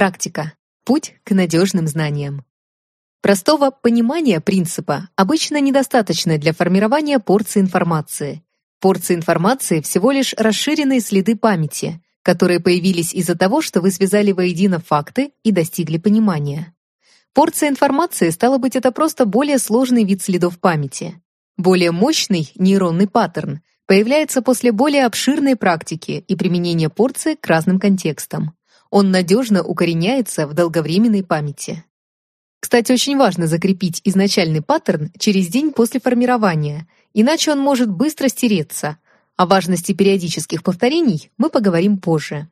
Практика. Путь к надежным знаниям. Простого понимания принципа обычно недостаточно для формирования порции информации. Порции информации всего лишь расширенные следы памяти, которые появились из-за того, что вы связали воедино факты и достигли понимания. Порция информации, стало быть, это просто более сложный вид следов памяти. Более мощный нейронный паттерн появляется после более обширной практики и применения порции к разным контекстам. Он надежно укореняется в долговременной памяти. Кстати, очень важно закрепить изначальный паттерн через день после формирования, иначе он может быстро стереться. О важности периодических повторений мы поговорим позже.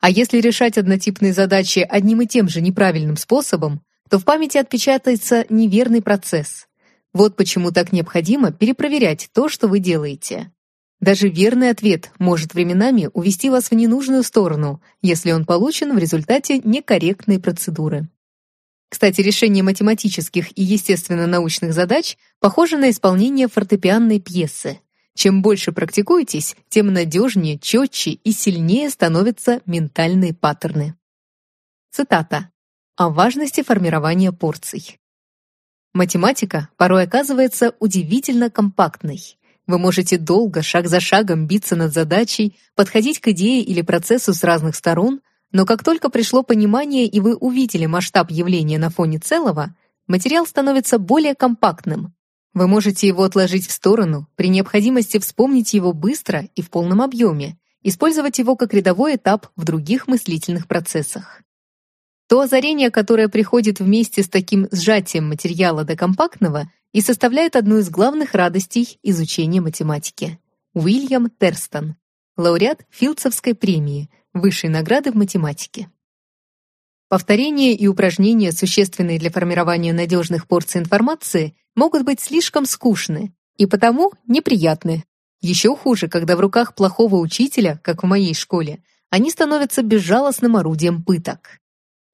А если решать однотипные задачи одним и тем же неправильным способом, то в памяти отпечатается неверный процесс. Вот почему так необходимо перепроверять то, что вы делаете. Даже верный ответ может временами увести вас в ненужную сторону, если он получен в результате некорректной процедуры. Кстати, решение математических и естественно-научных задач похоже на исполнение фортепианной пьесы. Чем больше практикуетесь, тем надежнее, четче и сильнее становятся ментальные паттерны. Цитата. О важности формирования порций. Математика порой оказывается удивительно компактной. Вы можете долго, шаг за шагом биться над задачей, подходить к идее или процессу с разных сторон, но как только пришло понимание и вы увидели масштаб явления на фоне целого, материал становится более компактным. Вы можете его отложить в сторону, при необходимости вспомнить его быстро и в полном объеме, использовать его как рядовой этап в других мыслительных процессах. То озарение, которое приходит вместе с таким сжатием материала до компактного, и составляет одну из главных радостей изучения математики. Уильям Терстон, лауреат Филдсовской премии, высшей награды в математике. Повторения и упражнения, существенные для формирования надежных порций информации, могут быть слишком скучны и потому неприятны. Еще хуже, когда в руках плохого учителя, как в моей школе, они становятся безжалостным орудием пыток.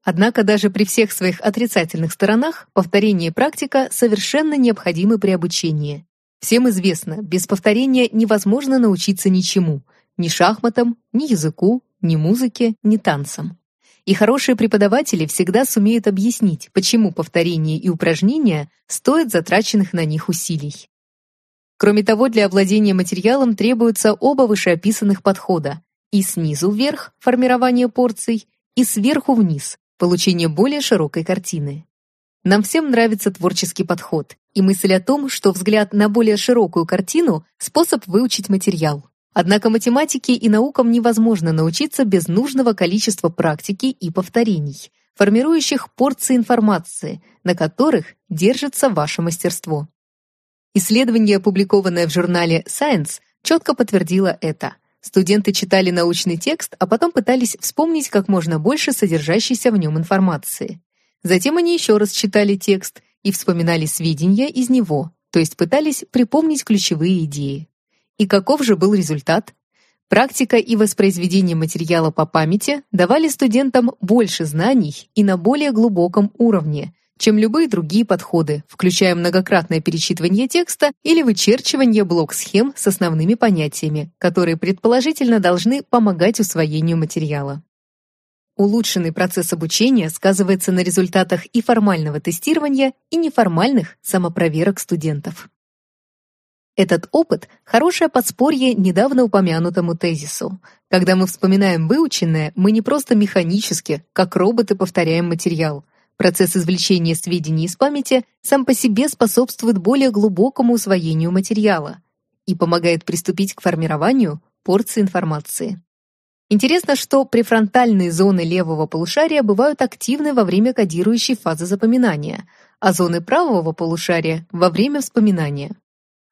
Однако даже при всех своих отрицательных сторонах повторение и практика совершенно необходимы при обучении. Всем известно, без повторения невозможно научиться ничему, ни шахматам, ни языку, ни музыке, ни танцам. И хорошие преподаватели всегда сумеют объяснить, почему повторение и упражнения стоят затраченных на них усилий. Кроме того, для овладения материалом требуются оба вышеописанных подхода и снизу вверх формирование порций, и сверху вниз получение более широкой картины. Нам всем нравится творческий подход и мысль о том, что взгляд на более широкую картину – способ выучить материал. Однако математике и наукам невозможно научиться без нужного количества практики и повторений, формирующих порции информации, на которых держится ваше мастерство. Исследование, опубликованное в журнале Science, четко подтвердило это. Студенты читали научный текст, а потом пытались вспомнить как можно больше содержащейся в нем информации. Затем они еще раз читали текст и вспоминали сведения из него, то есть пытались припомнить ключевые идеи. И каков же был результат? Практика и воспроизведение материала по памяти давали студентам больше знаний и на более глубоком уровне, чем любые другие подходы, включая многократное перечитывание текста или вычерчивание блок-схем с основными понятиями, которые предположительно должны помогать усвоению материала. Улучшенный процесс обучения сказывается на результатах и формального тестирования, и неформальных самопроверок студентов. Этот опыт – хорошее подспорье недавно упомянутому тезису. Когда мы вспоминаем выученное, мы не просто механически, как роботы, повторяем материал – Процесс извлечения сведений из памяти сам по себе способствует более глубокому усвоению материала и помогает приступить к формированию порции информации. Интересно, что префронтальные зоны левого полушария бывают активны во время кодирующей фазы запоминания, а зоны правого полушария — во время вспоминания.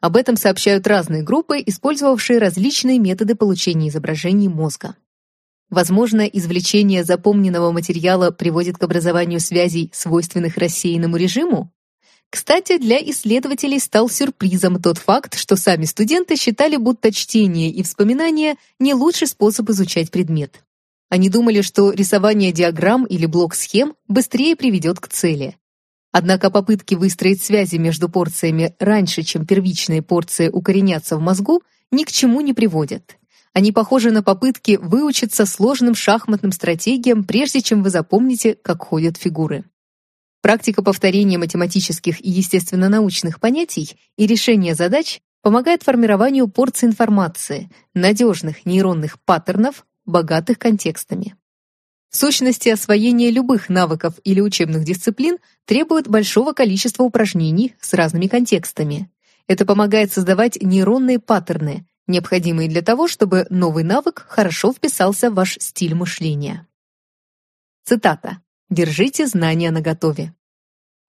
Об этом сообщают разные группы, использовавшие различные методы получения изображений мозга. Возможно, извлечение запомненного материала приводит к образованию связей, свойственных рассеянному режиму? Кстати, для исследователей стал сюрпризом тот факт, что сами студенты считали, будто чтение и вспоминание не лучший способ изучать предмет. Они думали, что рисование диаграмм или блок-схем быстрее приведет к цели. Однако попытки выстроить связи между порциями раньше, чем первичные порции укоренятся в мозгу, ни к чему не приводят. Они похожи на попытки выучиться сложным шахматным стратегиям, прежде чем вы запомните, как ходят фигуры. Практика повторения математических и естественно-научных понятий и решения задач помогает формированию порций информации, надежных нейронных паттернов, богатых контекстами. В сущности, освоение любых навыков или учебных дисциплин требует большого количества упражнений с разными контекстами. Это помогает создавать нейронные паттерны, необходимые для того, чтобы новый навык хорошо вписался в ваш стиль мышления. Цитата. «Держите знания наготове».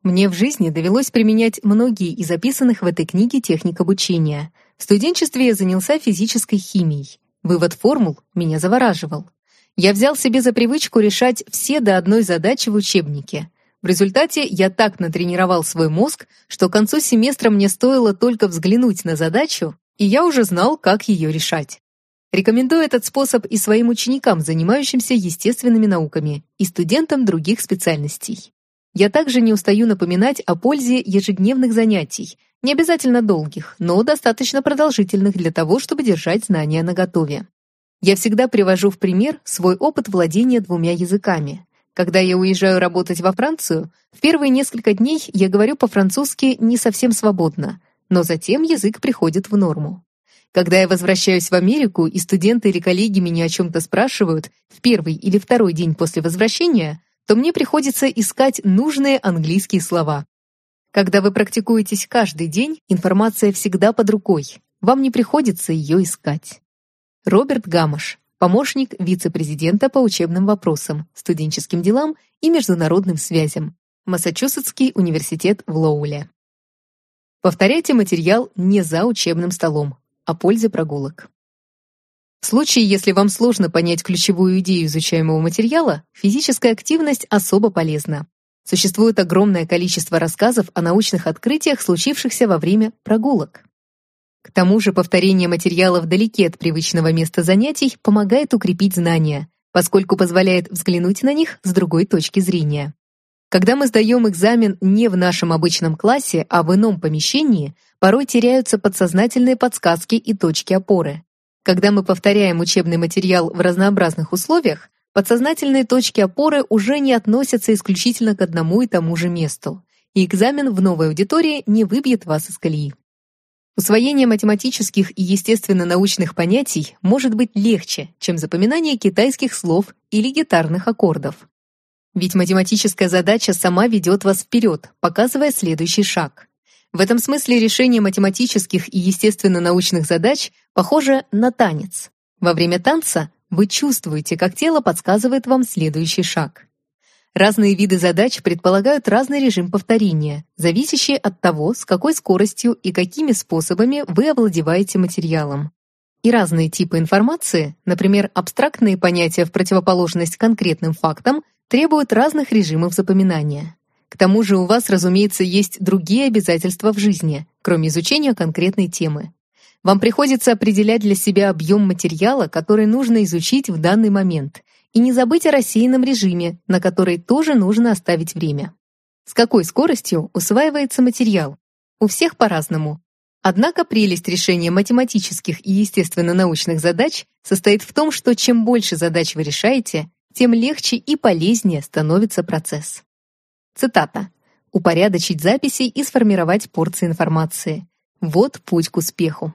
Мне в жизни довелось применять многие из описанных в этой книге техник обучения. В студенчестве я занялся физической химией. Вывод формул меня завораживал я взял себе за привычку решать все до одной задачи в учебнике. В результате я так натренировал свой мозг, что к концу семестра мне стоило только взглянуть на задачу, и я уже знал, как ее решать. Рекомендую этот способ и своим ученикам, занимающимся естественными науками, и студентам других специальностей. Я также не устаю напоминать о пользе ежедневных занятий, не обязательно долгих, но достаточно продолжительных для того, чтобы держать знания наготове. Я всегда привожу в пример свой опыт владения двумя языками. Когда я уезжаю работать во Францию, в первые несколько дней я говорю по-французски не совсем свободно, но затем язык приходит в норму. Когда я возвращаюсь в Америку, и студенты или коллеги меня о чем-то спрашивают в первый или второй день после возвращения, то мне приходится искать нужные английские слова. Когда вы практикуетесь каждый день, информация всегда под рукой. Вам не приходится ее искать. Роберт Гамаш, помощник вице-президента по учебным вопросам, студенческим делам и международным связям, Массачусетский университет в Лоуле. Повторяйте материал не за учебным столом, о пользе прогулок. В случае, если вам сложно понять ключевую идею изучаемого материала, физическая активность особо полезна. Существует огромное количество рассказов о научных открытиях, случившихся во время прогулок. К тому же повторение материала вдалеке от привычного места занятий помогает укрепить знания, поскольку позволяет взглянуть на них с другой точки зрения. Когда мы сдаем экзамен не в нашем обычном классе, а в ином помещении, порой теряются подсознательные подсказки и точки опоры. Когда мы повторяем учебный материал в разнообразных условиях, подсознательные точки опоры уже не относятся исключительно к одному и тому же месту, и экзамен в новой аудитории не выбьет вас из колеи. Усвоение математических и естественно-научных понятий может быть легче, чем запоминание китайских слов или гитарных аккордов. Ведь математическая задача сама ведет вас вперед, показывая следующий шаг. В этом смысле решение математических и естественно-научных задач похоже на танец. Во время танца вы чувствуете, как тело подсказывает вам следующий шаг. Разные виды задач предполагают разный режим повторения, зависящий от того, с какой скоростью и какими способами вы овладеваете материалом. И разные типы информации, например, абстрактные понятия в противоположность конкретным фактам, требуют разных режимов запоминания. К тому же у вас, разумеется, есть другие обязательства в жизни, кроме изучения конкретной темы. Вам приходится определять для себя объем материала, который нужно изучить в данный момент, и не забыть о рассеянном режиме, на который тоже нужно оставить время. С какой скоростью усваивается материал? У всех по-разному. Однако прелесть решения математических и естественно-научных задач состоит в том, что чем больше задач вы решаете, тем легче и полезнее становится процесс. Цитата. «Упорядочить записи и сформировать порции информации. Вот путь к успеху».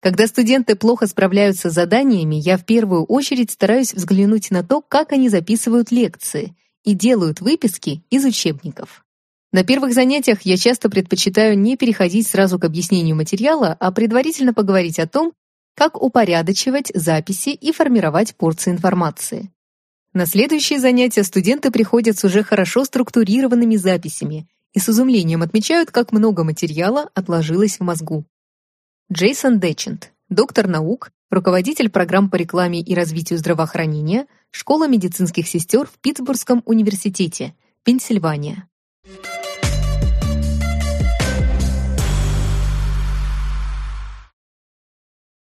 Когда студенты плохо справляются с заданиями, я в первую очередь стараюсь взглянуть на то, как они записывают лекции и делают выписки из учебников. На первых занятиях я часто предпочитаю не переходить сразу к объяснению материала, а предварительно поговорить о том, как упорядочивать записи и формировать порции информации. На следующие занятия студенты приходят с уже хорошо структурированными записями и с изумлением отмечают, как много материала отложилось в мозгу. Джейсон Дечент, доктор наук, руководитель программ по рекламе и развитию здравоохранения, Школа медицинских сестер в Питтсбургском университете, Пенсильвания. Thank